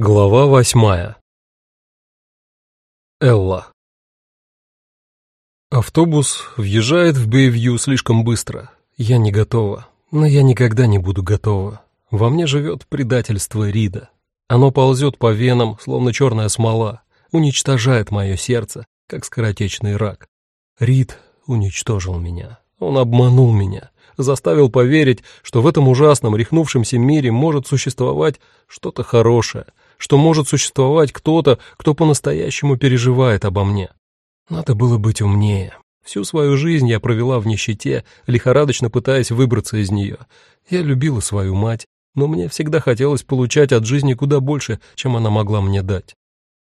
Глава восьмая. Элла. Автобус въезжает в Бэйвью слишком быстро. Я не готова, но я никогда не буду готова. Во мне живет предательство Рида. Оно ползет по венам, словно черная смола, уничтожает мое сердце, как скоротечный рак. Рид уничтожил меня. Он обманул меня, заставил поверить, что в этом ужасном рехнувшемся мире может существовать что-то хорошее — что может существовать кто-то, кто по-настоящему переживает обо мне. Надо было быть умнее. Всю свою жизнь я провела в нищете, лихорадочно пытаясь выбраться из нее. Я любила свою мать, но мне всегда хотелось получать от жизни куда больше, чем она могла мне дать.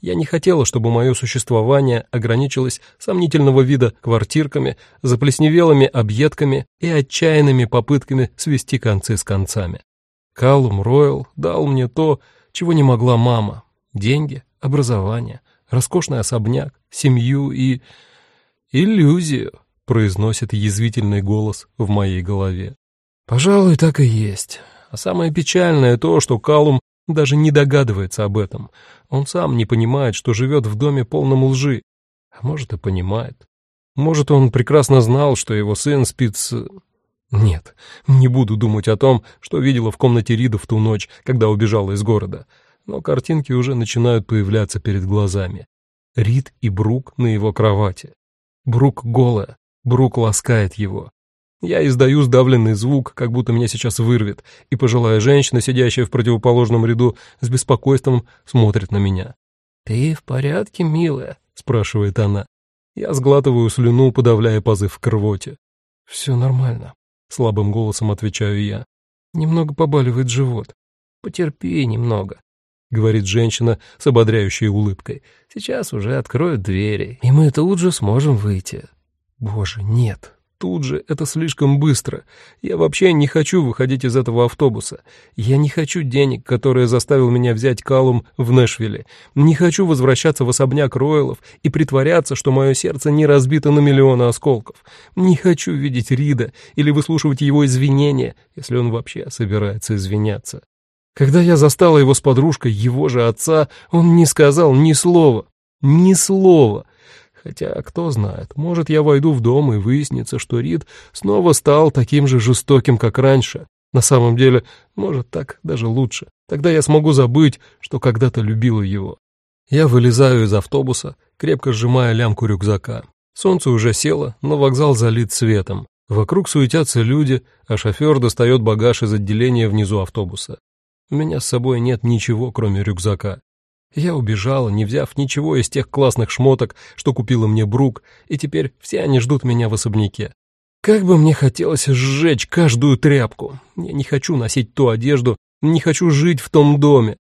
Я не хотела, чтобы мое существование ограничилось сомнительного вида квартирками, заплесневелыми объедками и отчаянными попытками свести концы с концами. Калум Ройл дал мне то, чего не могла мама. Деньги, образование, роскошный особняк, семью и... иллюзию, произносит язвительный голос в моей голове. Пожалуй, так и есть. А самое печальное то, что Калум даже не догадывается об этом. Он сам не понимает, что живет в доме полном лжи. А может, и понимает. Может, он прекрасно знал, что его сын спит с... Нет, не буду думать о том, что видела в комнате Рида в ту ночь, когда убежала из города. Но картинки уже начинают появляться перед глазами. Рид и Брук на его кровати. Брук голая, Брук ласкает его. Я издаю сдавленный звук, как будто меня сейчас вырвет, и пожилая женщина, сидящая в противоположном ряду, с беспокойством смотрит на меня. «Ты в порядке, милая?» — спрашивает она. Я сглатываю слюну, подавляя позыв к рвоте. «Все нормально», слабым голосом отвечаю я. Немного побаливает живот. Потерпи немного, говорит женщина с ободряющей улыбкой. Сейчас уже откроют двери, и мы тут же сможем выйти. Боже, нет, тут же, это слишком быстро. Я вообще не хочу выходить из этого автобуса. Я не хочу денег, которые заставил меня взять Калум в Нэшвилле. Не хочу возвращаться в особняк Ройлов и притворяться, что мое сердце не разбито на миллионы осколков. Не хочу видеть Рида или выслушивать его извинения, если он вообще собирается извиняться. Когда я застала его с подружкой, его же отца, он не сказал ни слова. Ни слова. Хотя, кто знает, может, я войду в дом и выяснится, что Рид снова стал таким же жестоким, как раньше. На самом деле, может, так даже лучше. Тогда я смогу забыть, что когда-то любила его. Я вылезаю из автобуса, крепко сжимая лямку рюкзака. Солнце уже село, но вокзал залит светом. Вокруг суетятся люди, а шофер достает багаж из отделения внизу автобуса. У меня с собой нет ничего, кроме рюкзака. Я убежала, не взяв ничего из тех классных шмоток, что купила мне Брук, и теперь все они ждут меня в особняке. Как бы мне хотелось сжечь каждую тряпку. Я не хочу носить ту одежду, не хочу жить в том доме.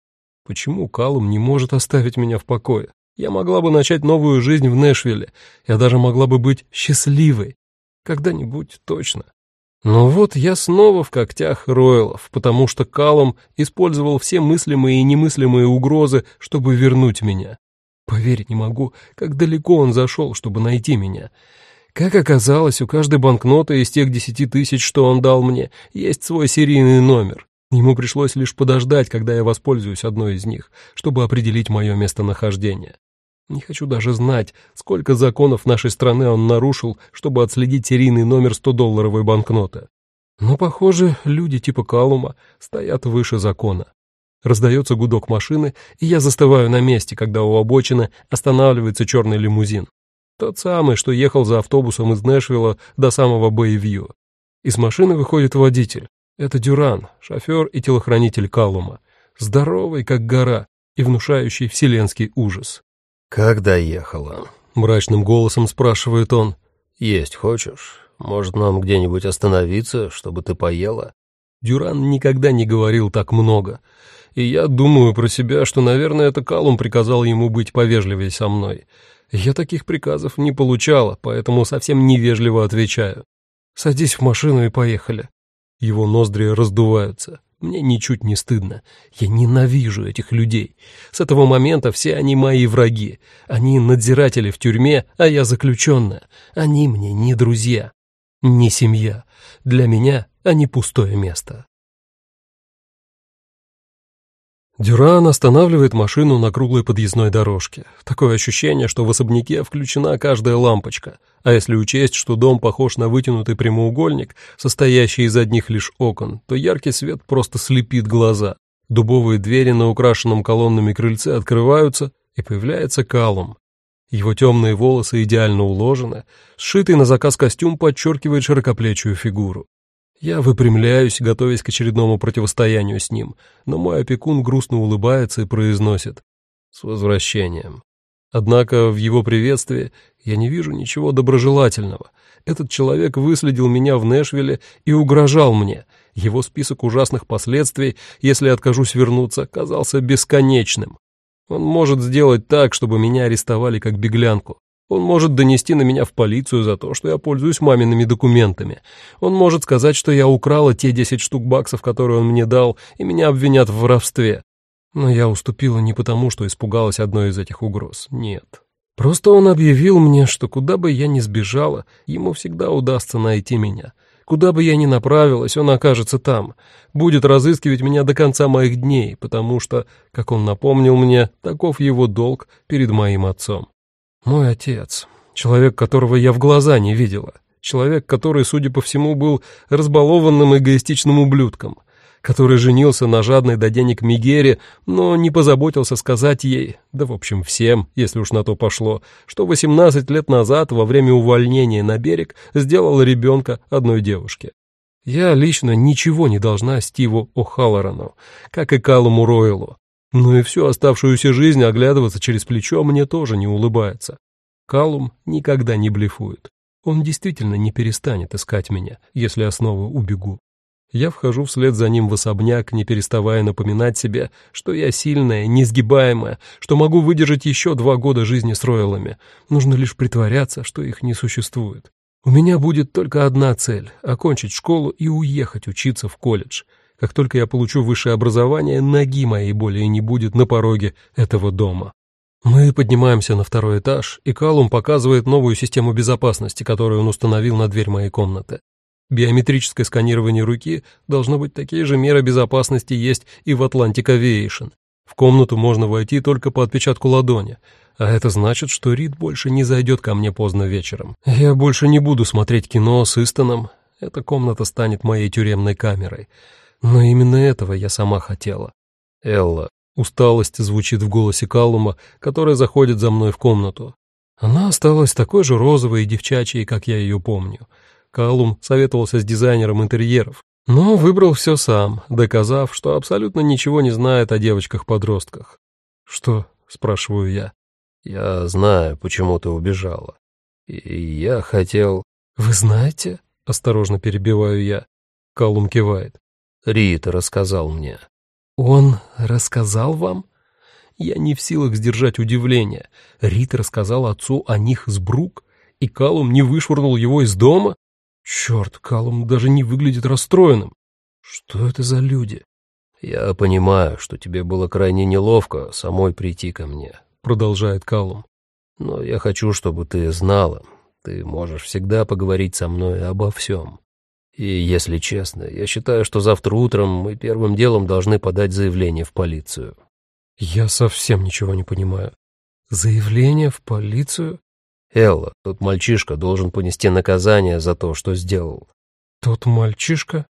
Почему Калум не может оставить меня в покое? Я могла бы начать новую жизнь в Нэшвилле. Я даже могла бы быть счастливой. Когда-нибудь точно. Но вот я снова в когтях Ройлов, потому что Калум использовал все мыслимые и немыслимые угрозы, чтобы вернуть меня. Поверить не могу, как далеко он зашел, чтобы найти меня. Как оказалось, у каждой банкноты из тех десяти тысяч, что он дал мне, есть свой серийный номер. Ему пришлось лишь подождать, когда я воспользуюсь одной из них, чтобы определить мое местонахождение. Не хочу даже знать, сколько законов нашей страны он нарушил, чтобы отследить серийный номер 100-долларовой банкноты. Но, похоже, люди типа Калума стоят выше закона. Раздается гудок машины, и я застываю на месте, когда у обочины останавливается черный лимузин. Тот самый, что ехал за автобусом из Нэшвилла до самого Бэйвью. Из машины выходит водитель. Это Дюран, шофер и телохранитель Калума. Здоровый, как гора, и внушающий вселенский ужас. «Как доехала?» — мрачным голосом спрашивает он. «Есть хочешь? Может, нам где-нибудь остановиться, чтобы ты поела?» Дюран никогда не говорил так много. И я думаю про себя, что, наверное, это Калум приказал ему быть повежливее со мной. Я таких приказов не получала, поэтому совсем невежливо отвечаю. «Садись в машину и поехали». Его ноздри раздуваются. Мне ничуть не стыдно. Я ненавижу этих людей. С этого момента все они мои враги. Они надзиратели в тюрьме, а я заключенная. Они мне не друзья, не семья. Для меня они пустое место. Дюран останавливает машину на круглой подъездной дорожке. Такое ощущение, что в особняке включена каждая лампочка. А если учесть, что дом похож на вытянутый прямоугольник, состоящий из одних лишь окон, то яркий свет просто слепит глаза. Дубовые двери на украшенном колоннами крыльце открываются, и появляется Калум. Его темные волосы идеально уложены, сшитый на заказ костюм подчеркивает широкоплечую фигуру. Я выпрямляюсь, готовясь к очередному противостоянию с ним, но мой опекун грустно улыбается и произносит «С возвращением». Однако в его приветствии я не вижу ничего доброжелательного. Этот человек выследил меня в Нэшвилле и угрожал мне. Его список ужасных последствий, если откажусь вернуться, казался бесконечным. Он может сделать так, чтобы меня арестовали как беглянку. Он может донести на меня в полицию за то, что я пользуюсь мамиными документами. Он может сказать, что я украла те 10 штук баксов, которые он мне дал, и меня обвинят в воровстве. Но я уступила не потому, что испугалась одной из этих угроз. Нет. Просто он объявил мне, что куда бы я ни сбежала, ему всегда удастся найти меня. Куда бы я ни направилась, он окажется там, будет разыскивать меня до конца моих дней, потому что, как он напомнил мне, таков его долг перед моим отцом. Мой отец, человек, которого я в глаза не видела, человек, который, судя по всему, был разбалованным эгоистичным ублюдком, который женился на жадной до денег Мигере, но не позаботился сказать ей, да в общем всем, если уж на то пошло, что 18 лет назад во время увольнения на берег сделал ребенка одной девушке. Я лично ничего не должна Стиву О'Халлорану, как и Калуму Ройлу, ну и всю оставшуюся жизнь оглядываться через плечо мне тоже не улыбается. Калум никогда не блефует. Он действительно не перестанет искать меня, если я снова убегу. Я вхожу вслед за ним в особняк, не переставая напоминать себе, что я сильная, несгибаемая, что могу выдержать еще два года жизни с Ройлами. Нужно лишь притворяться, что их не существует. У меня будет только одна цель — окончить школу и уехать учиться в колледж — как только я получу высшее образование, ноги моей более не будет на пороге этого дома. Мы поднимаемся на второй этаж, и Калум показывает новую систему безопасности, которую он установил на дверь моей комнаты. Биометрическое сканирование руки должно быть такие же меры безопасности есть и в Atlantic Aviation. В комнату можно войти только по отпечатку ладони, а это значит, что Рид больше не зайдет ко мне поздно вечером. Я больше не буду смотреть кино с Истоном, эта комната станет моей тюремной камерой. Но именно этого я сама хотела. Элла. Усталость звучит в голосе Калума, который заходит за мной в комнату. Она осталась такой же розовой и девчачьей, как я ее помню. Калум советовался с дизайнером интерьеров, но выбрал все сам, доказав, что абсолютно ничего не знает о девочках-подростках. «Что?» — спрашиваю я. «Я знаю, почему ты убежала. И я хотел...» «Вы знаете?» — осторожно перебиваю я. Калум кивает. Рит рассказал мне. Он рассказал вам? Я не в силах сдержать удивление. Рит рассказал отцу о них с Брук, и Калум не вышвырнул его из дома? Черт, Калум даже не выглядит расстроенным. Что это за люди? Я понимаю, что тебе было крайне неловко самой прийти ко мне, продолжает Калум. Но я хочу, чтобы ты знала, ты можешь всегда поговорить со мной обо всем. И, если честно, я считаю, что завтра утром мы первым делом должны подать заявление в полицию. Я совсем ничего не понимаю. Заявление в полицию? Элла, тот мальчишка должен понести наказание за то, что сделал. Тот мальчишка?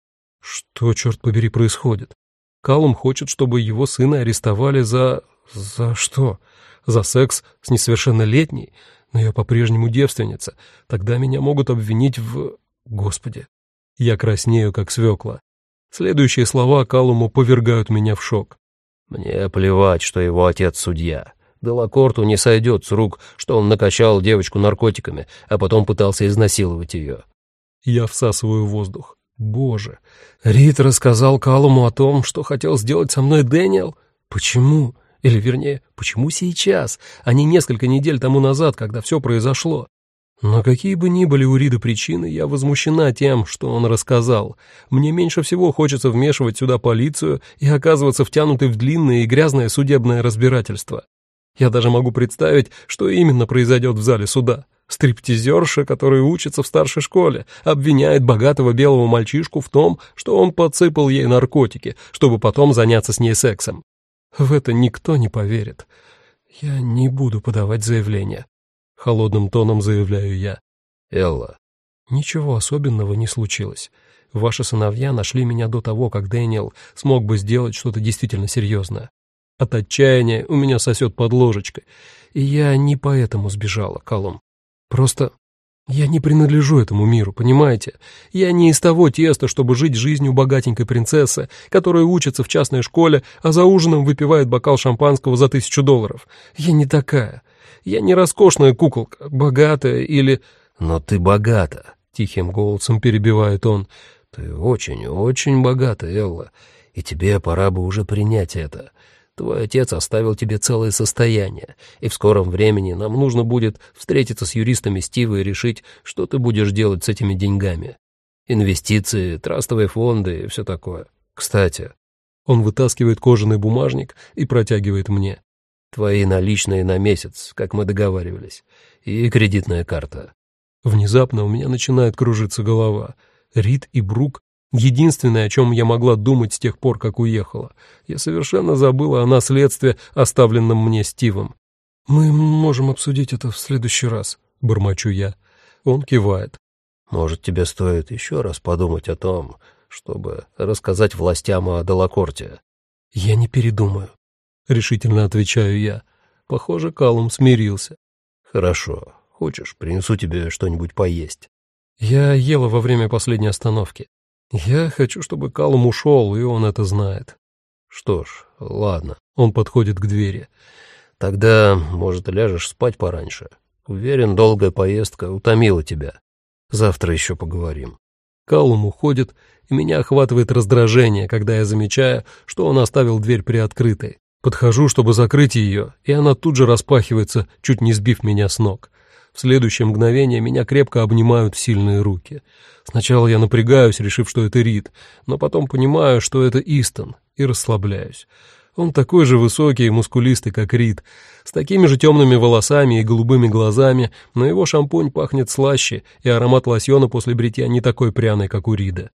Что, черт побери, происходит? Калум хочет, чтобы его сына арестовали за... за что? За секс с несовершеннолетней? Но я по-прежнему девственница. Тогда меня могут обвинить в... Господи, я краснею, как свекла. Следующие слова Калуму повергают меня в шок. «Мне плевать, что его отец судья. Делакорту не сойдет с рук, что он накачал девочку наркотиками, а потом пытался изнасиловать ее». Я всасываю воздух. Боже. Рид рассказал Калуму о том, что хотел сделать со мной Дэниел? Почему? Или, вернее, почему сейчас, а не несколько недель тому назад, когда все произошло? Но какие бы ни были у Рида причины, я возмущена тем, что он рассказал. Мне меньше всего хочется вмешивать сюда полицию и оказываться втянутой в длинное и грязное судебное разбирательство. Я даже могу представить, что именно произойдет в зале суда. Стриптизерша, которая учится в старшей школе, обвиняет богатого белого мальчишку в том, что он подсыпал ей наркотики, чтобы потом заняться с ней сексом. В это никто не поверит. Я не буду подавать заявление. Холодным тоном заявляю я. Элла. Ничего особенного не случилось. Ваши сыновья нашли меня до того, как Дэниел смог бы сделать что-то действительно серьезное. От отчаяния у меня сосет под ложечкой. И я не поэтому сбежала, Колум. Просто я не принадлежу этому миру, понимаете? Я не из того теста, чтобы жить жизнью богатенькой принцессы, которая учится в частной школе, а за ужином выпивает бокал шампанского за тысячу долларов. Я не такая. Я не роскошная куколка, богатая или... Но ты богата, — тихим голосом перебивает он. Ты очень-очень богата, Элла, и тебе пора бы уже принять это. Твой отец оставил тебе целое состояние, и в скором времени нам нужно будет встретиться с юристами Стива и решить, что ты будешь делать с этими деньгами. Инвестиции, трастовые фонды и все такое. Кстати, он вытаскивает кожаный бумажник и протягивает мне. Твои наличные на месяц, как мы договаривались, и кредитная карта. Внезапно у меня начинает кружиться голова. Рид и Брук Единственное, о чем я могла думать с тех пор, как уехала. Я совершенно забыла о наследстве, оставленном мне Стивом. «Мы можем обсудить это в следующий раз», — бормочу я. Он кивает. «Может, тебе стоит еще раз подумать о том, чтобы рассказать властям о Делакорте?» «Я не передумаю», — решительно отвечаю я. Похоже, Калум смирился. «Хорошо. Хочешь, принесу тебе что-нибудь поесть?» Я ела во время последней остановки. Я хочу, чтобы Калум ушел, и он это знает. Что ж, ладно. Он подходит к двери. Тогда, может, ляжешь спать пораньше. Уверен, долгая поездка утомила тебя. Завтра еще поговорим. Калум уходит, и меня охватывает раздражение, когда я замечаю, что он оставил дверь приоткрытой. Подхожу, чтобы закрыть ее, и она тут же распахивается, чуть не сбив меня с ног. В следующее мгновение меня крепко обнимают сильные руки. Сначала я напрягаюсь, решив, что это Рид, но потом понимаю, что это Истон, и расслабляюсь. Он такой же высокий и мускулистый, как Рид, с такими же темными волосами и голубыми глазами, но его шампунь пахнет слаще, и аромат лосьона после бритья не такой пряный, как у Рида.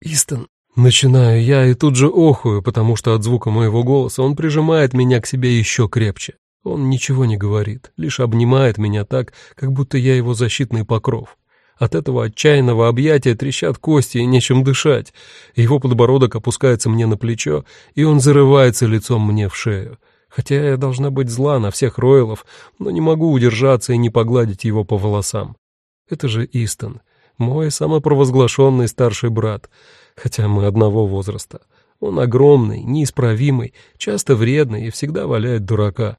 «Истон», Начинаю я и тут же охую, потому что от звука моего голоса он прижимает меня к себе еще крепче. Он ничего не говорит, лишь обнимает меня так, как будто я его защитный покров. От этого отчаянного объятия трещат кости и нечем дышать. Его подбородок опускается мне на плечо, и он зарывается лицом мне в шею. Хотя я должна быть зла на всех Ройлов, но не могу удержаться и не погладить его по волосам. Это же Истон, мой самопровозглашенный старший брат, хотя мы одного возраста. Он огромный, неисправимый, часто вредный и всегда валяет дурака.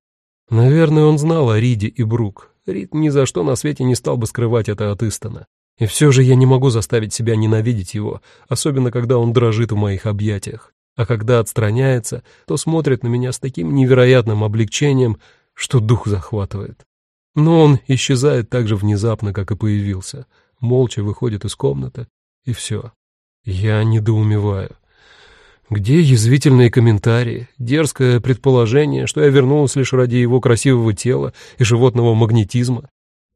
Наверное, он знал о Риде и Брук. Рид ни за что на свете не стал бы скрывать это от Истона. И все же я не могу заставить себя ненавидеть его, особенно когда он дрожит в моих объятиях. А когда отстраняется, то смотрит на меня с таким невероятным облегчением, что дух захватывает. Но он исчезает так же внезапно, как и появился, молча выходит из комнаты, и все. Я недоумеваю. Где язвительные комментарии, дерзкое предположение, что я вернулась лишь ради его красивого тела и животного магнетизма?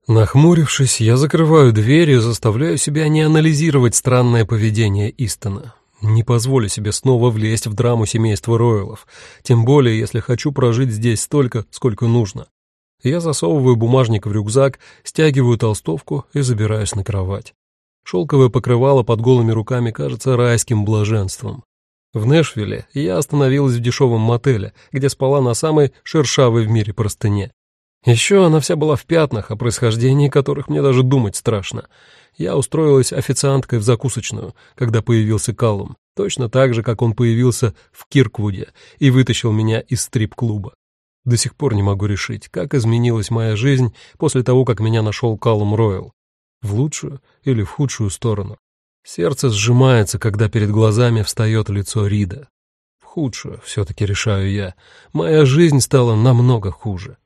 Нахмурившись, я закрываю дверь и заставляю себя не анализировать странное поведение Истона. Не позволю себе снова влезть в драму семейства Ройлов, тем более, если хочу прожить здесь столько, сколько нужно. Я засовываю бумажник в рюкзак, стягиваю толстовку и забираюсь на кровать. Шелковое покрывало под голыми руками кажется райским блаженством. В Нэшвилле я остановилась в дешевом мотеле, где спала на самой шершавой в мире простыне. Еще она вся была в пятнах, о происхождении которых мне даже думать страшно. Я устроилась официанткой в закусочную, когда появился Каллум, точно так же, как он появился в Кирквуде и вытащил меня из стрип-клуба. До сих пор не могу решить, как изменилась моя жизнь после того, как меня нашел Каллум Ройл. В лучшую или в худшую сторону. Сердце сжимается, когда перед глазами встает лицо Рида. В худшую, все-таки решаю я. Моя жизнь стала намного хуже.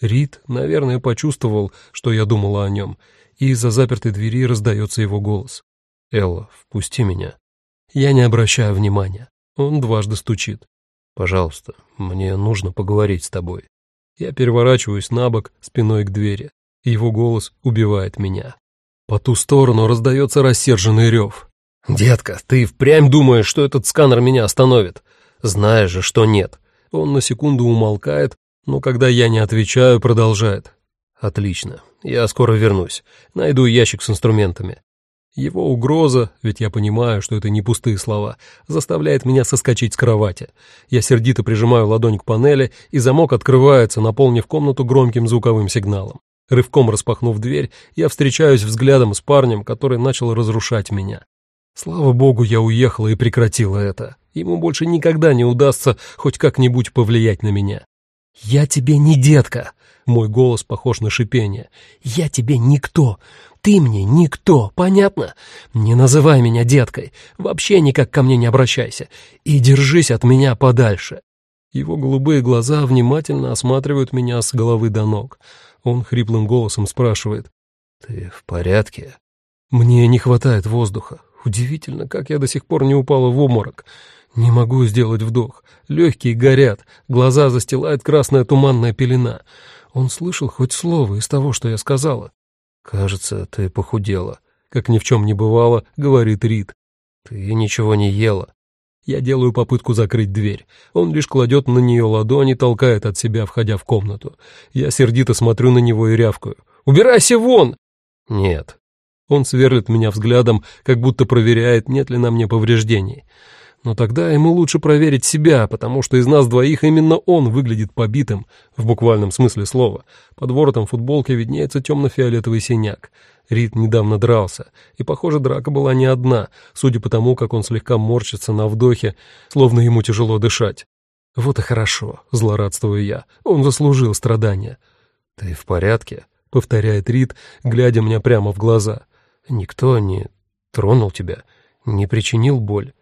Рид, наверное, почувствовал, что я думала о нем, и из-за запертой двери раздается его голос. «Элла, впусти меня». Я не обращаю внимания. Он дважды стучит. «Пожалуйста, мне нужно поговорить с тобой». Я переворачиваюсь на бок, спиной к двери. Его голос убивает меня. По ту сторону раздается рассерженный рев. «Детка, ты впрямь думаешь, что этот сканер меня остановит? Знаешь же, что нет. Он на секунду умолкает, но когда я не отвечаю, продолжает. «Отлично. Я скоро вернусь. Найду ящик с инструментами». Его угроза, ведь я понимаю, что это не пустые слова, заставляет меня соскочить с кровати. Я сердито прижимаю ладонь к панели, и замок открывается, наполнив комнату громким звуковым сигналом. Рывком распахнув дверь, я встречаюсь взглядом с парнем, который начал разрушать меня. Слава богу, я уехала и прекратила это. Ему больше никогда не удастся хоть как-нибудь повлиять на меня. «Я тебе не детка!» Мой голос похож на шипение. «Я тебе никто! Ты мне никто, понятно? Не называй меня деткой, вообще никак ко мне не обращайся, и держись от меня подальше». Его голубые глаза внимательно осматривают меня с головы до ног. Он хриплым голосом спрашивает. «Ты в порядке?» Мне не хватает воздуха. Удивительно, как я до сих пор не упала в обморок. Не могу сделать вдох. Легкие горят, глаза застилает красная туманная пелена. Он слышал хоть слово из того, что я сказала. «Кажется, ты похудела», — как ни в чем не бывало, говорит Рид. «Ты ничего не ела». Я делаю попытку закрыть дверь. Он лишь кладет на нее ладони, толкает от себя, входя в комнату. Я сердито смотрю на него и рявкаю. «Убирайся вон!» «Нет». Он сверлит меня взглядом, как будто проверяет, нет ли на мне повреждений. Но тогда ему лучше проверить себя, потому что из нас двоих именно он выглядит побитым, в буквальном смысле слова. Под воротом футболки виднеется темно-фиолетовый синяк. Рид недавно дрался, и, похоже, драка была не одна, судя по тому, как он слегка морщится на вдохе, словно ему тяжело дышать. «Вот и хорошо», — злорадствую я, — «он заслужил страдания». «Ты в порядке?» — повторяет Рид, глядя мне прямо в глаза. «Никто не тронул тебя, не причинил боль?»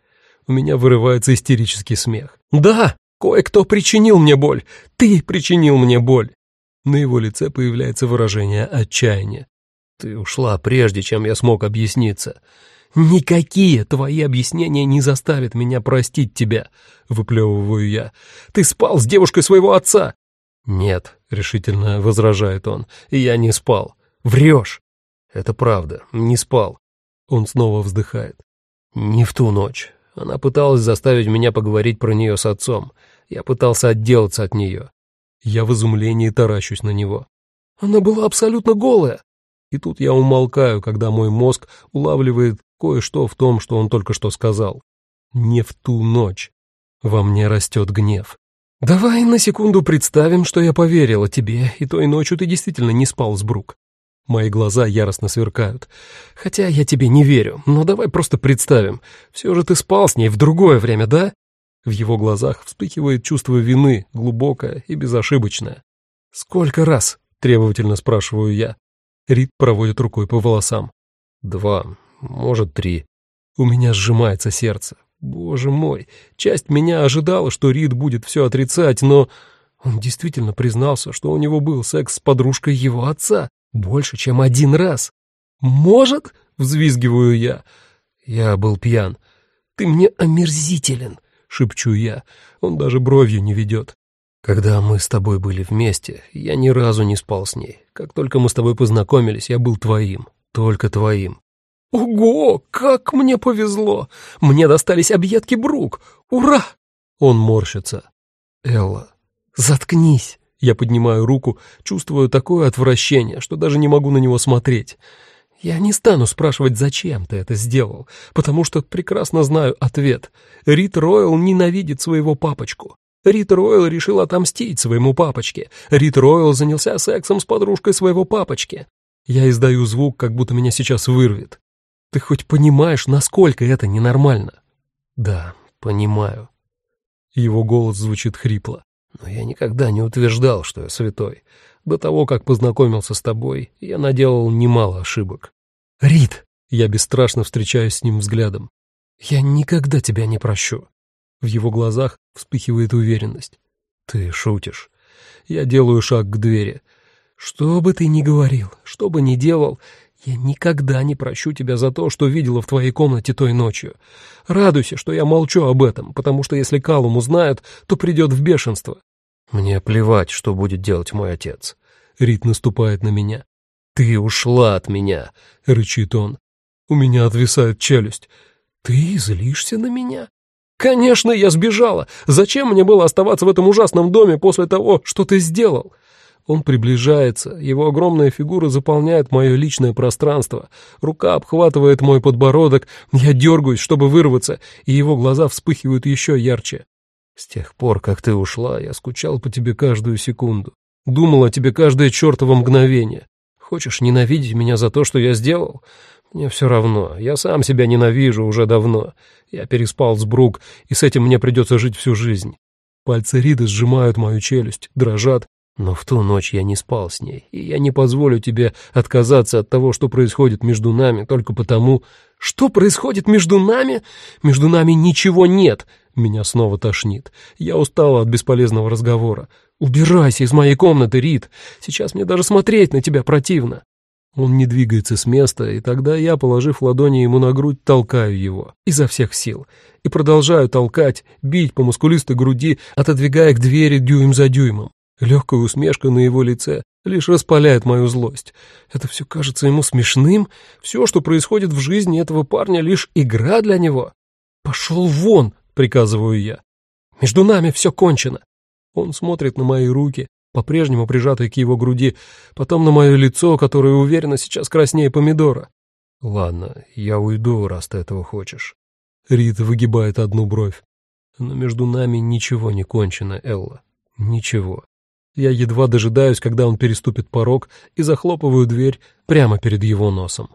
У меня вырывается истерический смех. «Да, кое-кто причинил мне боль. Ты причинил мне боль». На его лице появляется выражение отчаяния. «Ты ушла прежде, чем я смог объясниться». «Никакие твои объяснения не заставят меня простить тебя», — выплевываю я. «Ты спал с девушкой своего отца». «Нет», — решительно возражает он, — «я не спал». «Врешь». «Это правда, не спал». Он снова вздыхает. «Не в ту ночь. Она пыталась заставить меня поговорить про нее с отцом. Я пытался отделаться от нее. Я в изумлении таращусь на него. Она была абсолютно голая. И тут я умолкаю, когда мой мозг улавливает кое-что в том, что он только что сказал. Не в ту ночь. Во мне растет гнев. Давай на секунду представим, что я поверила тебе, и той ночью ты действительно не спал с Брук. Мои глаза яростно сверкают. Хотя я тебе не верю, но давай просто представим. Все же ты спал с ней в другое время, да? В его глазах вспыхивает чувство вины, глубокое и безошибочное. «Сколько раз?» — требовательно спрашиваю я. Рид проводит рукой по волосам. «Два, может, три». У меня сжимается сердце. Боже мой, часть меня ожидала, что Рид будет все отрицать, но он действительно признался, что у него был секс с подружкой его отца. Больше, чем один раз. Может? Взвизгиваю я. Я был пьян. Ты мне омерзителен, шепчу я. Он даже бровью не ведет. Когда мы с тобой были вместе, я ни разу не спал с ней. Как только мы с тобой познакомились, я был твоим. Только твоим. Ого, как мне повезло! Мне достались объедки Брук. Ура! Он морщится. Элла, заткнись. Я поднимаю руку, чувствую такое отвращение, что даже не могу на него смотреть. Я не стану спрашивать, зачем ты это сделал, потому что прекрасно знаю ответ. Рит Ройл ненавидит своего папочку. Рит Ройл решил отомстить своему папочке. Рит Ройл занялся сексом с подружкой своего папочки. Я издаю звук, как будто меня сейчас вырвет. Ты хоть понимаешь, насколько это ненормально? Да, понимаю. Его голос звучит хрипло. Но я никогда не утверждал, что я святой. До того, как познакомился с тобой, я наделал немало ошибок. Рид, я бесстрашно встречаюсь с ним взглядом. Я никогда тебя не прощу. В его глазах вспыхивает уверенность. Ты шутишь. Я делаю шаг к двери. Что бы ты ни говорил, что бы ни делал, я никогда не прощу тебя за то, что видела в твоей комнате той ночью. Радуйся, что я молчу об этом, потому что если Калум узнает, то придет в бешенство. Мне плевать, что будет делать мой отец. Рит наступает на меня. Ты ушла от меня, рычит он. У меня отвисает челюсть. Ты злишься на меня? «Конечно, я сбежала! Зачем мне было оставаться в этом ужасном доме после того, что ты сделал?» Он приближается, его огромная фигура заполняет мое личное пространство, рука обхватывает мой подбородок, я дергаюсь, чтобы вырваться, и его глаза вспыхивают еще ярче. «С тех пор, как ты ушла, я скучал по тебе каждую секунду, думал о тебе каждое чертово мгновение. Хочешь ненавидеть меня за то, что я сделал? Мне все равно, я сам себя ненавижу уже давно. Я переспал с Брук, и с этим мне придется жить всю жизнь. Пальцы Риды сжимают мою челюсть, дрожат, но в ту ночь я не спал с ней, и я не позволю тебе отказаться от того, что происходит между нами, только потому... Что происходит между нами? Между нами ничего нет. Меня снова тошнит. Я устала от бесполезного разговора. Убирайся из моей комнаты, Рид. Сейчас мне даже смотреть на тебя противно. Он не двигается с места, и тогда я, положив ладони ему на грудь, толкаю его изо всех сил. И продолжаю толкать, бить по мускулистой груди, отодвигая к двери дюйм за дюймом. Легкая усмешка на его лице лишь распаляет мою злость. Это все кажется ему смешным? Все, что происходит в жизни этого парня, лишь игра для него? «Пошел вон!» — приказываю я. «Между нами все кончено!» Он смотрит на мои руки, по-прежнему прижатые к его груди, потом на мое лицо, которое уверенно сейчас краснее помидора. «Ладно, я уйду, раз ты этого хочешь». Рита выгибает одну бровь. «Но между нами ничего не кончено, Элла. Ничего. Я едва дожидаюсь, когда он переступит порог, и захлопываю дверь прямо перед его носом.